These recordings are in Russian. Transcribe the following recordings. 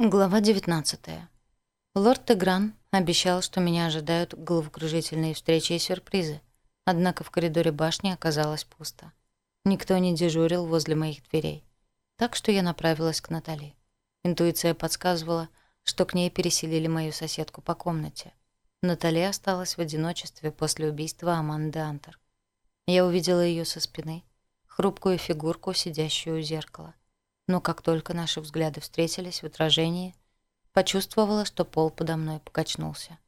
Глава 19. Лорд Тегран обещал, что меня ожидают головокружительные встречи и сюрпризы. Однако в коридоре башни оказалось пусто. Никто не дежурил возле моих дверей. Так что я направилась к Натали. Интуиция подсказывала, что к ней переселили мою соседку по комнате. Натали осталась в одиночестве после убийства Аманды Антер. Я увидела ее со спины, хрупкую фигурку, сидящую у зеркала — но как только наши взгляды встретились в отражении, почувствовала, что пол подо мной покачнулся.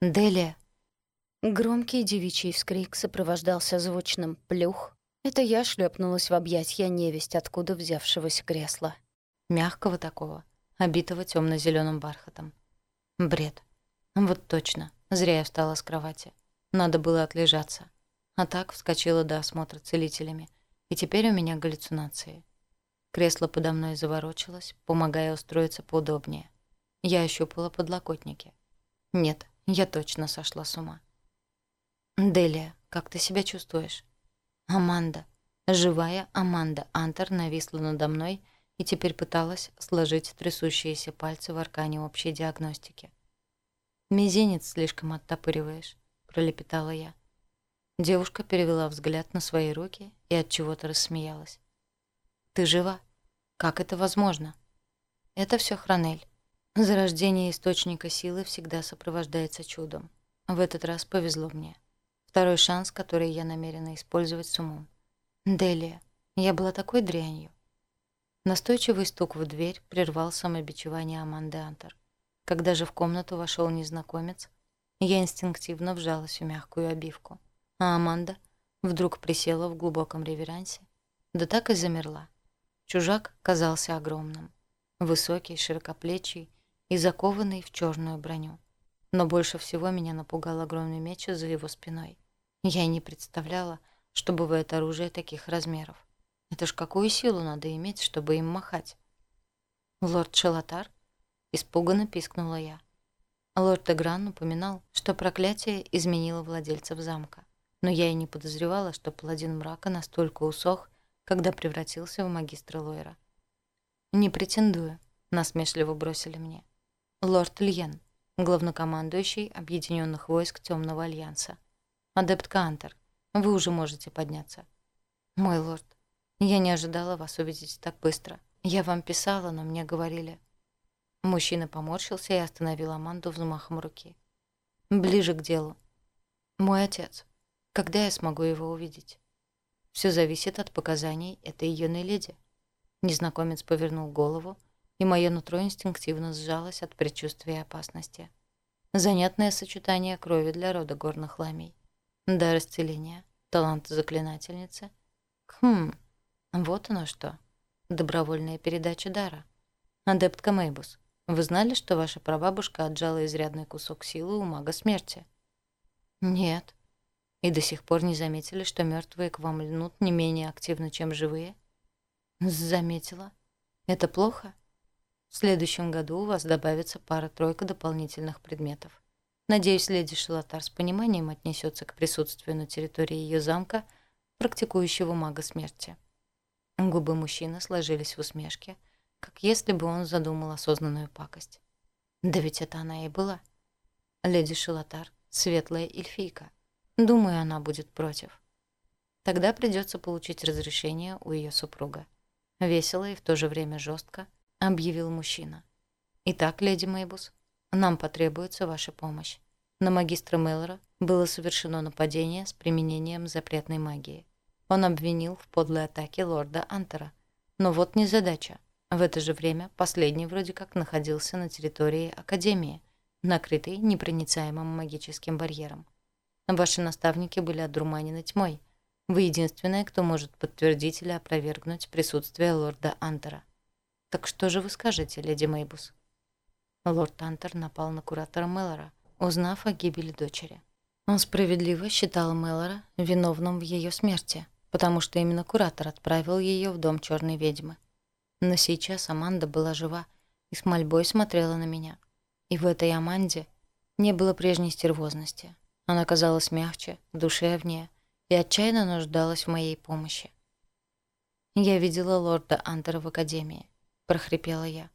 «Делия!» Громкий девичий вскрик сопровождался звучным «плюх». Это я шлепнулась в объятья невесть, откуда взявшегося кресла. Мягкого такого, обитого темно зеленым бархатом. Бред. Вот точно. Зря я встала с кровати. Надо было отлежаться. А так вскочила до осмотра целителями. И теперь у меня галлюцинации. Кресло подо мной заворочилось, помогая устроиться поудобнее. Я ощупала подлокотники. Нет, я точно сошла с ума. «Делия, как ты себя чувствуешь?» «Аманда. Живая Аманда Антер нависла надо мной и теперь пыталась сложить трясущиеся пальцы в аркане общей диагностики. «Мизинец слишком оттопыриваешь», — пролепетала я. Девушка перевела взгляд на свои руки и от чего то рассмеялась. «Ты жива?» Как это возможно? Это все Хранель. Зарождение источника силы всегда сопровождается чудом. В этот раз повезло мне. Второй шанс, который я намерена использовать с умом. Делия, я была такой дрянью. Настойчивый стук в дверь прервал самобичевание Аманды Антер. Когда же в комнату вошел незнакомец, я инстинктивно вжалась в мягкую обивку, а Аманда вдруг присела в глубоком реверансе, да так и замерла, Чужак казался огромным. Высокий, широкоплечий и закованный в черную броню. Но больше всего меня напугал огромный меч за его спиной. Я и не представляла, что бывает оружие таких размеров. Это ж какую силу надо иметь, чтобы им махать? «Лорд Шелатар?» — испуганно пискнула я. Лорд Эгран упоминал, что проклятие изменило владельцев замка. Но я и не подозревала, что паладин мрака настолько усох, когда превратился в магистра Лойра. «Не претендую», — насмешливо бросили мне. «Лорд Льен, главнокомандующий Объединенных войск Темного Альянса. Адепт Кантер, вы уже можете подняться». «Мой лорд, я не ожидала вас увидеть так быстро. Я вам писала, но мне говорили...» Мужчина поморщился и остановил Аманду взмахом руки. «Ближе к делу. Мой отец. Когда я смогу его увидеть?» Все зависит от показаний этой юной леди. Незнакомец повернул голову, и мое нутро инстинктивно сжалось от предчувствия опасности. Занятное сочетание крови для рода горных ламей. Дар исцеления, талант заклинательницы. Хм, вот оно что. Добровольная передача дара. Адептка Мейбус, вы знали, что ваша прабабушка отжала изрядный кусок силы у мага смерти? Нет, и до сих пор не заметили, что мертвые к вам льнут не менее активно, чем живые? Заметила. Это плохо? В следующем году у вас добавится пара-тройка дополнительных предметов. Надеюсь, леди Шелотар с пониманием отнесется к присутствию на территории ее замка практикующего мага смерти. Губы мужчины сложились в усмешке, как если бы он задумал осознанную пакость. Да ведь это она и была. Леди Шелотар — светлая эльфийка, Думаю, она будет против. Тогда придется получить разрешение у ее супруга. Весело и в то же время жестко объявил мужчина. Итак, леди Мейбус, нам потребуется ваша помощь. На магистра Меллора было совершено нападение с применением запретной магии. Он обвинил в подлой атаке лорда Антера. Но вот незадача. В это же время последний вроде как находился на территории Академии, накрытой непроницаемым магическим барьером. Ваши наставники были одурманены тьмой. Вы единственная, кто может подтвердить или опровергнуть присутствие лорда Антера. Так что же вы скажете, леди Мейбус? Лорд Антер напал на куратора Меллора, узнав о гибели дочери. Он справедливо считал Меллора виновным в ее смерти, потому что именно куратор отправил ее в дом черной ведьмы. Но сейчас Аманда была жива и с мольбой смотрела на меня. И в этой Аманде не было прежней стервозности. Она казалась мягче, душевнее и отчаянно нуждалась в моей помощи. «Я видела лорда Антера в академии», — прохрипела я.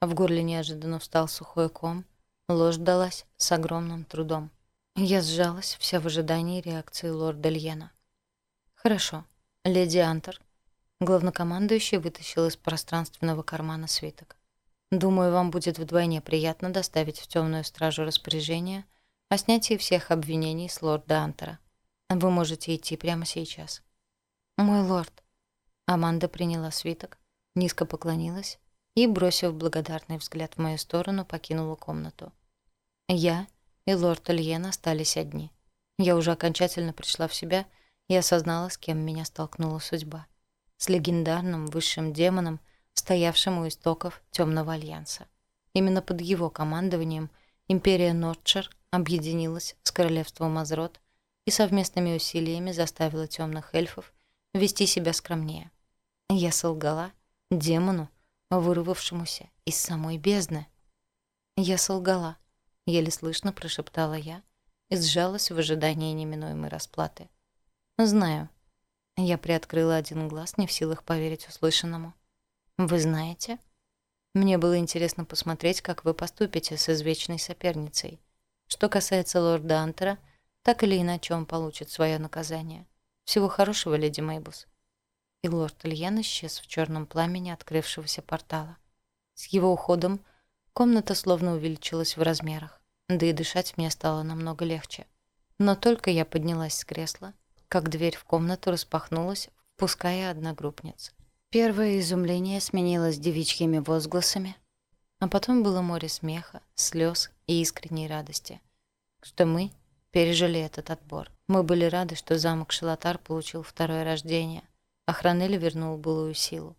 В горле неожиданно встал сухой ком, ложь далась с огромным трудом. Я сжалась, вся в ожидании реакции лорда Льена. «Хорошо, леди Антер», — главнокомандующий вытащил из пространственного кармана свиток. «Думаю, вам будет вдвойне приятно доставить в темную стражу распоряжение», — о снятии всех обвинений с лорда Антера. Вы можете идти прямо сейчас». «Мой лорд». Аманда приняла свиток, низко поклонилась и, бросив благодарный взгляд в мою сторону, покинула комнату. Я и лорд Ильен остались одни. Я уже окончательно пришла в себя и осознала, с кем меня столкнула судьба. С легендарным высшим демоном, стоявшим у истоков Темного Альянса. Именно под его командованием Империя Нотчер объединилась с королевством Азрот и совместными усилиями заставила темных эльфов вести себя скромнее. Я солгала демону, вырвавшемуся из самой бездны. Я солгала, еле слышно прошептала я и сжалась в ожидании неминуемой расплаты. Знаю. Я приоткрыла один глаз, не в силах поверить услышанному. Вы знаете? — мне было интересно посмотреть, как вы поступите с извечной соперницей. Что касается лорда Антера, так или иначе он получит свое наказание. Всего хорошего, леди Мейбус. И лорд Ильен исчез в черном пламени открывшегося портала. С его уходом комната словно увеличилась в размерах, да и дышать мне стало намного легче. Но только я поднялась с кресла, как дверь в комнату распахнулась, впуская одногруппниц. Первое изумление сменилось девичьими возгласами, а потом было море смеха, слез и искренней радости, что мы пережили этот отбор. Мы были рады, что замок Шелатар получил второе рождение, а Хранель вернул былую силу.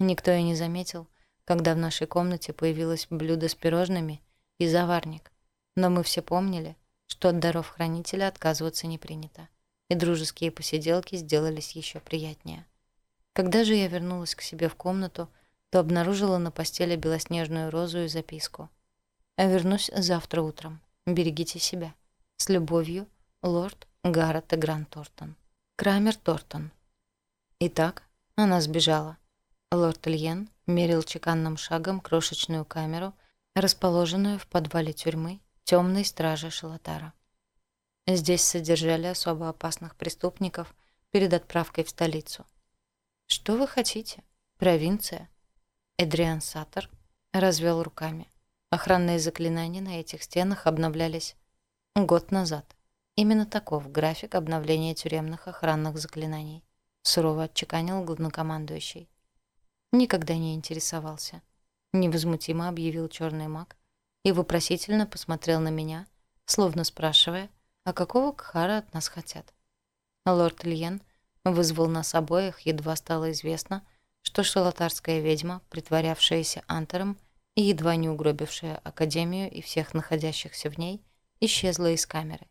Никто и не заметил, когда в нашей комнате появилось блюдо с пирожными и заварник, но мы все помнили, что от даров хранителя отказываться не принято, и дружеские посиделки сделались еще приятнее. Когда же я вернулась к себе в комнату, то обнаружила на постели белоснежную розу и записку. «Вернусь завтра утром. Берегите себя. С любовью, лорд Гаррет Гран Тортон. Крамер Тортон». Итак, она сбежала. Лорд Ильен мерил чеканным шагом крошечную камеру, расположенную в подвале тюрьмы темной стражи Шалатара. Здесь содержали особо опасных преступников перед отправкой в столицу – «Что вы хотите? Провинция?» Эдриан Саттер развел руками. Охранные заклинания на этих стенах обновлялись год назад. Именно таков график обновления тюремных охранных заклинаний. Сурово отчеканил главнокомандующий. Никогда не интересовался. Невозмутимо объявил черный маг и вопросительно посмотрел на меня, словно спрашивая, а какого Кхара от нас хотят. Лорд Льен вызвал нас обоих, едва стало известно, что шалатарская ведьма, притворявшаяся антером и едва не угробившая Академию и всех находящихся в ней, исчезла из камеры.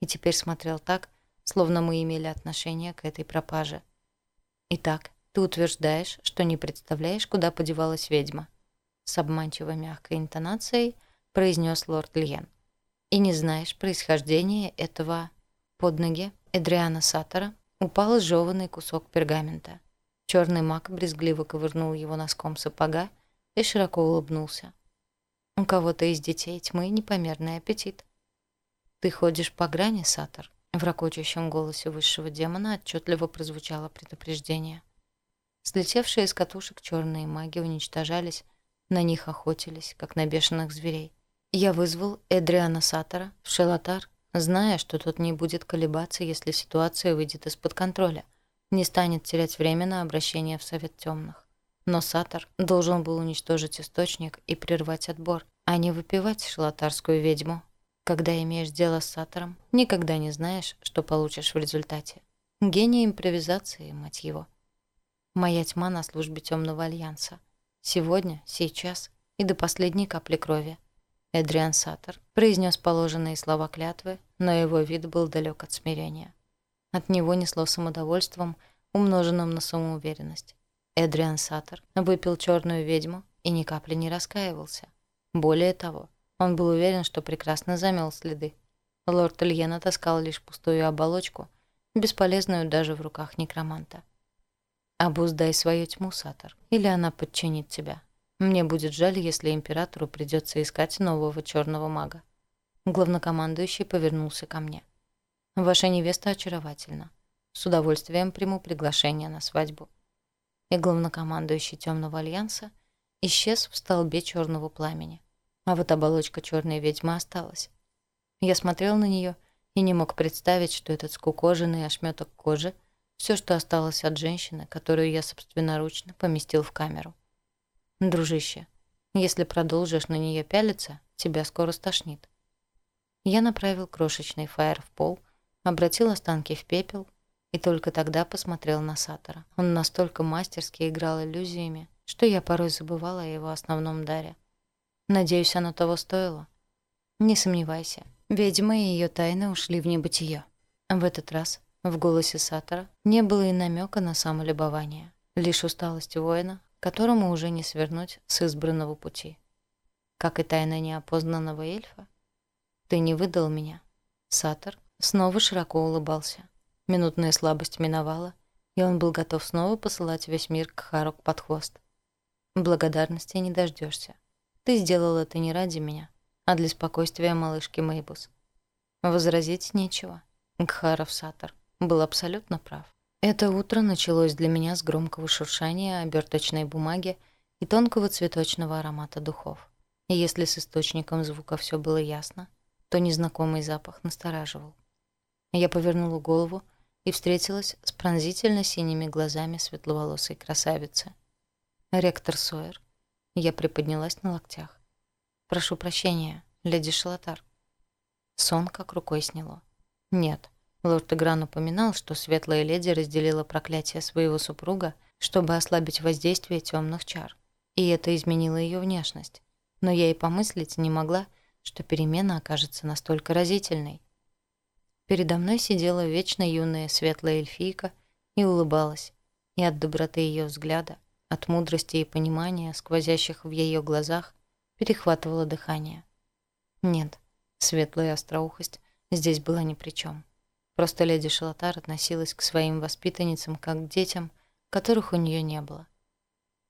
И теперь смотрел так, словно мы имели отношение к этой пропаже. «Итак, ты утверждаешь, что не представляешь, куда подевалась ведьма», с обманчиво мягкой интонацией произнес лорд Льен. «И не знаешь происхождения этого...» Под ноги Эдриана Саттера Упал жеванный кусок пергамента. Черный маг брезгливо ковырнул его носком сапога и широко улыбнулся. У кого-то из детей тьмы непомерный аппетит. «Ты ходишь по грани, Сатор?» В ракочущем голосе высшего демона отчетливо прозвучало предупреждение. Слетевшие из катушек черные маги уничтожались, на них охотились, как на бешеных зверей. Я вызвал Эдриана Сатора в Шелатар зная, что тот не будет колебаться, если ситуация выйдет из-под контроля, не станет терять время на обращение в Совет Темных. Но Сатар должен был уничтожить источник и прервать отбор, а не выпивать шалатарскую ведьму. Когда имеешь дело с Сатаром, никогда не знаешь, что получишь в результате. Гений импровизации, мать его. Моя тьма на службе Темного Альянса. Сегодня, сейчас и до последней капли крови – Эдриан Саттер произнес положенные слова клятвы, но его вид был далек от смирения. От него несло самодовольством, умноженным на самоуверенность. Эдриан Саттер выпил черную ведьму и ни капли не раскаивался. Более того, он был уверен, что прекрасно замел следы. Лорд Ильена таскал лишь пустую оболочку, бесполезную даже в руках некроманта. «Обуздай свою тьму, Сатор, или она подчинит тебя», мне будет жаль, если императору придется искать нового черного мага. Главнокомандующий повернулся ко мне. «Ваша невеста очаровательна. С удовольствием приму приглашение на свадьбу». И главнокомандующий Темного Альянса исчез в столбе черного пламени. А вот оболочка черной ведьмы осталась. Я смотрел на нее и не мог представить, что этот скукоженный ошметок кожи — все, что осталось от женщины, которую я собственноручно поместил в камеру. Дружище, если продолжишь на нее пялиться, тебя скоро стошнит. Я направил крошечный фаер в пол, обратил останки в пепел и только тогда посмотрел на Сатора. Он настолько мастерски играл иллюзиями, что я порой забывала о его основном даре. Надеюсь, оно того стоило. Не сомневайся, ведьмы и ее тайны ушли в небытие. В этот раз в голосе Сатора не было и намека на самолюбование, лишь усталость воина, которому уже не свернуть с избранного пути. Как и тайна неопознанного эльфа. Ты не выдал меня. Сатор снова широко улыбался. Минутная слабость миновала, и он был готов снова посылать весь мир к Харок под хвост. Благодарности не дождешься. Ты сделал это не ради меня, а для спокойствия малышки Мейбус. Возразить нечего. Гхаров Сатор был абсолютно прав. Это утро началось для меня с громкого шуршания оберточной бумаги и тонкого цветочного аромата духов. И если с источником звука все было ясно, то незнакомый запах настораживал. Я повернула голову и встретилась с пронзительно синими глазами светловолосой красавицы. «Ректор Сойер». Я приподнялась на локтях. «Прошу прощения, леди Шалатар». Сон как рукой сняло. «Нет, Лорд Игран упоминал, что светлая леди разделила проклятие своего супруга, чтобы ослабить воздействие темных чар. И это изменило ее внешность. Но я и помыслить не могла, что перемена окажется настолько разительной. Передо мной сидела вечно юная светлая эльфийка и улыбалась. И от доброты ее взгляда, от мудрости и понимания, сквозящих в ее глазах, перехватывало дыхание. Нет, светлая остроухость здесь была ни при чем. Просто леди Шалатар относилась к своим воспитанницам как к детям, которых у нее не было.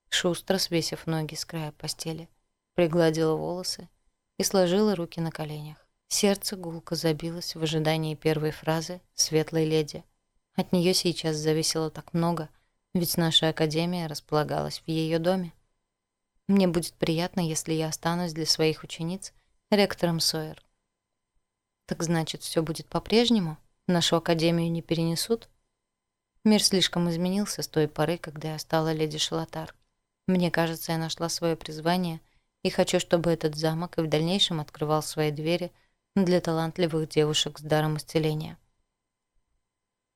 Шустро свесив ноги с края постели, пригладила волосы и сложила руки на коленях. Сердце гулко забилось в ожидании первой фразы «светлой леди». От нее сейчас зависело так много, ведь наша академия располагалась в ее доме. Мне будет приятно, если я останусь для своих учениц ректором Сойер. Так значит, все будет по-прежнему? Нашу академию не перенесут? Мир слишком изменился с той поры, когда я стала леди Шалатар. Мне кажется, я нашла свое призвание и хочу, чтобы этот замок и в дальнейшем открывал свои двери для талантливых девушек с даром исцеления.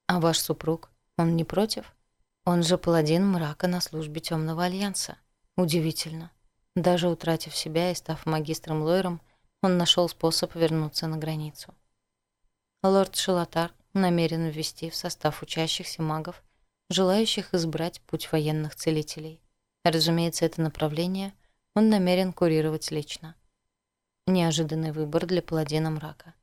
А ваш супруг, он не против? Он же паладин мрака на службе Темного Альянса. Удивительно. Даже утратив себя и став магистром Лойром, он нашел способ вернуться на границу лорд Шелатар намерен ввести в состав учащихся магов, желающих избрать путь военных целителей. Разумеется, это направление он намерен курировать лично. Неожиданный выбор для паладина мрака.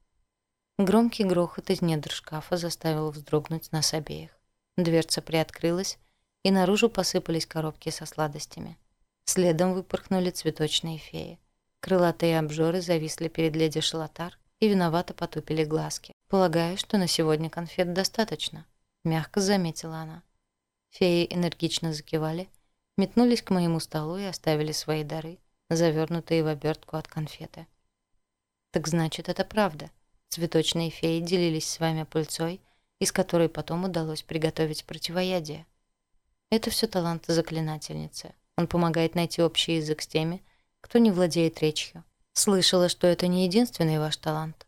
Громкий грохот из недр шкафа заставил вздрогнуть нас обеих. Дверца приоткрылась, и наружу посыпались коробки со сладостями. Следом выпорхнули цветочные феи. Крылатые обжоры зависли перед леди Шалатар и виновато потупили глазки. «Полагаю, что на сегодня конфет достаточно», — мягко заметила она. Феи энергично закивали, метнулись к моему столу и оставили свои дары, завернутые в обертку от конфеты. «Так значит, это правда. Цветочные феи делились с вами пыльцой, из которой потом удалось приготовить противоядие. Это все талант заклинательницы. Он помогает найти общий язык с теми, кто не владеет речью. Слышала, что это не единственный ваш талант.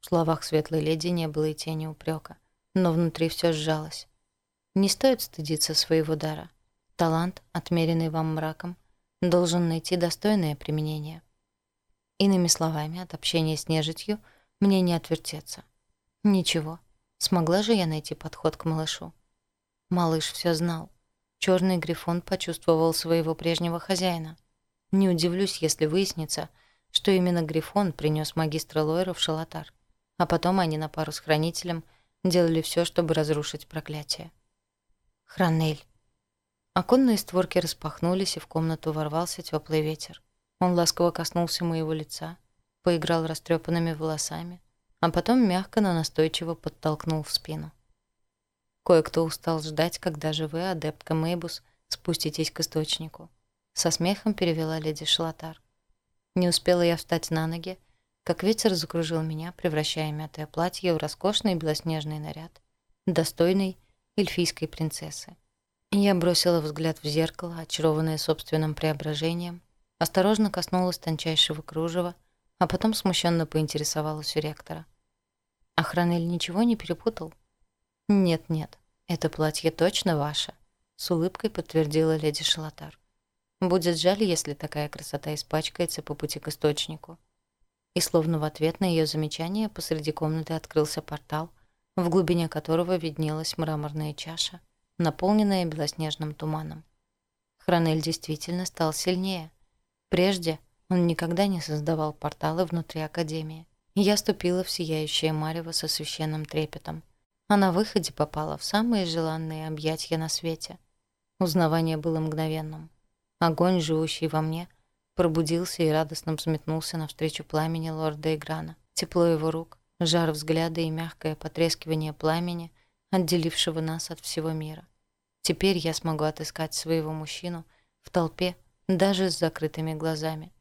В словах светлой леди не было и тени упрека, но внутри все сжалось. Не стоит стыдиться своего дара. Талант, отмеренный вам мраком, должен найти достойное применение. Иными словами, от общения с нежитью мне не отвертеться. Ничего, смогла же я найти подход к малышу. Малыш все знал. Черный грифон почувствовал своего прежнего хозяина. Не удивлюсь, если выяснится, что именно грифон принес магистра Лойра в шалатар а потом они на пару с хранителем делали все, чтобы разрушить проклятие. Хранель. Оконные створки распахнулись, и в комнату ворвался теплый ветер. Он ласково коснулся моего лица, поиграл растрепанными волосами, а потом мягко, но настойчиво подтолкнул в спину. Кое-кто устал ждать, когда же вы, адептка Мейбус, спуститесь к источнику. Со смехом перевела леди Шлатар. Не успела я встать на ноги, как ветер закружил меня, превращая мятое платье в роскошный белоснежный наряд, достойный эльфийской принцессы. Я бросила взгляд в зеркало, очарованное собственным преображением, осторожно коснулась тончайшего кружева, а потом смущенно поинтересовалась у ректора. «Охранель ничего не перепутал?» «Нет-нет, это платье точно ваше», — с улыбкой подтвердила леди Шалатар. «Будет жаль, если такая красота испачкается по пути к источнику» и словно в ответ на ее замечание посреди комнаты открылся портал, в глубине которого виднелась мраморная чаша, наполненная белоснежным туманом. Хранель действительно стал сильнее. Прежде он никогда не создавал порталы внутри Академии. Я ступила в сияющее марево со священным трепетом, а на выходе попала в самые желанные объятья на свете. Узнавание было мгновенным. Огонь, живущий во мне — пробудился и радостно взметнулся навстречу пламени лорда Играна. Тепло его рук, жар взгляда и мягкое потрескивание пламени, отделившего нас от всего мира. Теперь я смогу отыскать своего мужчину в толпе, даже с закрытыми глазами.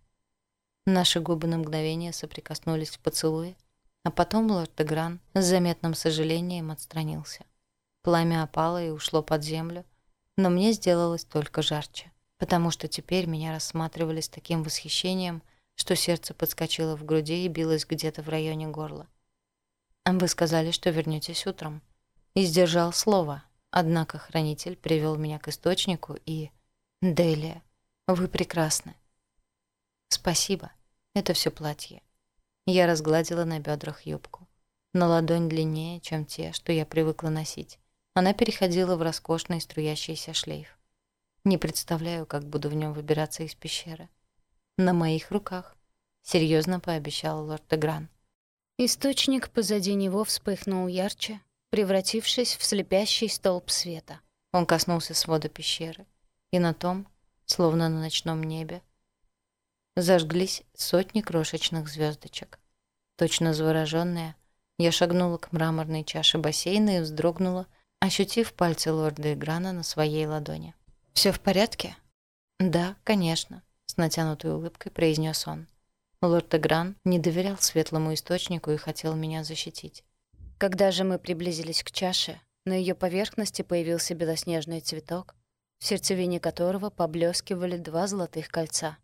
Наши губы на мгновение соприкоснулись в поцелуе, а потом лорд Игран с заметным сожалением отстранился. Пламя опало и ушло под землю, но мне сделалось только жарче потому что теперь меня рассматривали с таким восхищением, что сердце подскочило в груди и билось где-то в районе горла. «Вы сказали, что вернетесь утром». И сдержал слово, однако хранитель привел меня к источнику и... «Делия, вы прекрасны». «Спасибо, это все платье». Я разгладила на бедрах юбку. На ладонь длиннее, чем те, что я привыкла носить. Она переходила в роскошный струящийся шлейф. Не представляю, как буду в нем выбираться из пещеры. На моих руках, серьезно пообещал лорд Дегран. Источник позади него вспыхнул ярче, превратившись в слепящий столб света. Он коснулся свода пещеры, и на том, словно на ночном небе, зажглись сотни крошечных звездочек. Точно завороженная, я шагнула к мраморной чаше бассейна и вздрогнула, ощутив пальцы лорда Играна на своей ладони. «Все в порядке?» «Да, конечно», — с натянутой улыбкой произнес он. Лорд Эгран не доверял светлому источнику и хотел меня защитить. Когда же мы приблизились к чаше, на ее поверхности появился белоснежный цветок, в сердцевине которого поблескивали два золотых кольца.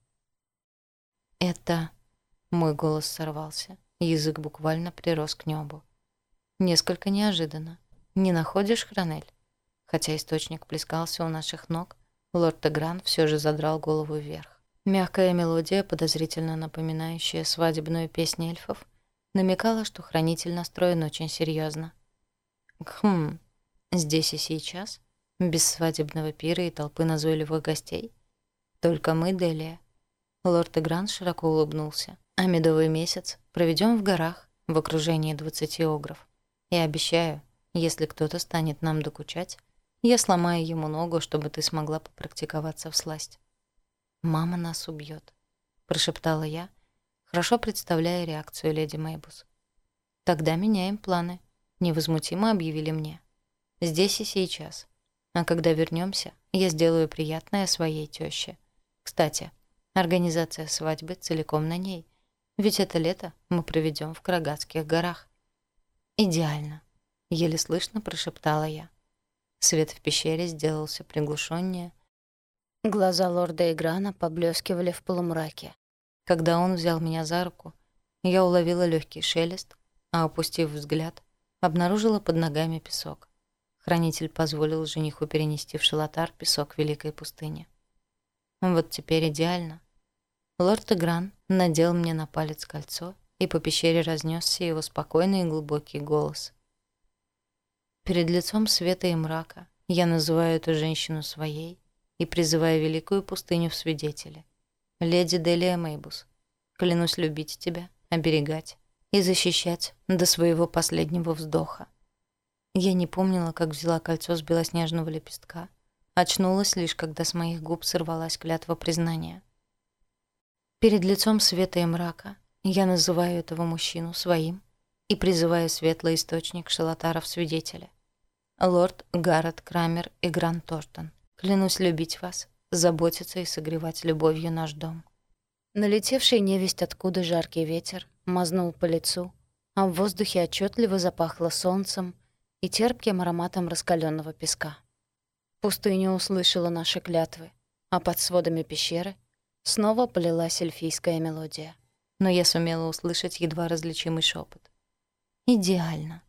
«Это...» — мой голос сорвался. Язык буквально прирос к небу. «Несколько неожиданно. Не находишь, Хранель?» Хотя источник плескался у наших ног, лорд Тегран все же задрал голову вверх. Мягкая мелодия, подозрительно напоминающая свадебную песню эльфов, намекала, что хранитель настроен очень серьезно. Хм, здесь и сейчас? Без свадебного пира и толпы назойливых гостей? Только мы, Делия. Лорд Игран широко улыбнулся. А медовый месяц проведем в горах, в окружении двадцати огров. И обещаю, если кто-то станет нам докучать, я сломаю ему ногу, чтобы ты смогла попрактиковаться в сласть. «Мама нас убьет», — прошептала я, хорошо представляя реакцию леди Мейбус. «Тогда меняем планы», — невозмутимо объявили мне. «Здесь и сейчас. А когда вернёмся, я сделаю приятное своей тёще. Кстати, организация свадьбы целиком на ней, ведь это лето мы проведём в Крагатских горах». «Идеально», — еле слышно прошептала я. Свет в пещере сделался приглушеннее. Глаза лорда Играна поблескивали в полумраке. Когда он взял меня за руку, я уловила легкий шелест, а, опустив взгляд, обнаружила под ногами песок. Хранитель позволил жениху перенести в шелотар песок Великой пустыни. Вот теперь идеально. Лорд Игран надел мне на палец кольцо, и по пещере разнесся его спокойный и глубокий голос. Перед лицом света и мрака я называю эту женщину своей и призываю великую пустыню в свидетели. Леди Делия Мейбус, клянусь любить тебя, оберегать и защищать до своего последнего вздоха. Я не помнила, как взяла кольцо с белоснежного лепестка, очнулась лишь, когда с моих губ сорвалась клятва признания. Перед лицом света и мрака я называю этого мужчину своим и призываю светлый источник шалатаров-свидетеля лорд Гаррет Крамер и Гран Тортон. Клянусь любить вас, заботиться и согревать любовью наш дом». Налетевший невесть откуда жаркий ветер мазнул по лицу, а в воздухе отчетливо запахло солнцем и терпким ароматом раскаленного песка. Пустыня услышала наши клятвы, а под сводами пещеры снова полилась эльфийская мелодия. Но я сумела услышать едва различимый шепот. «Идеально!»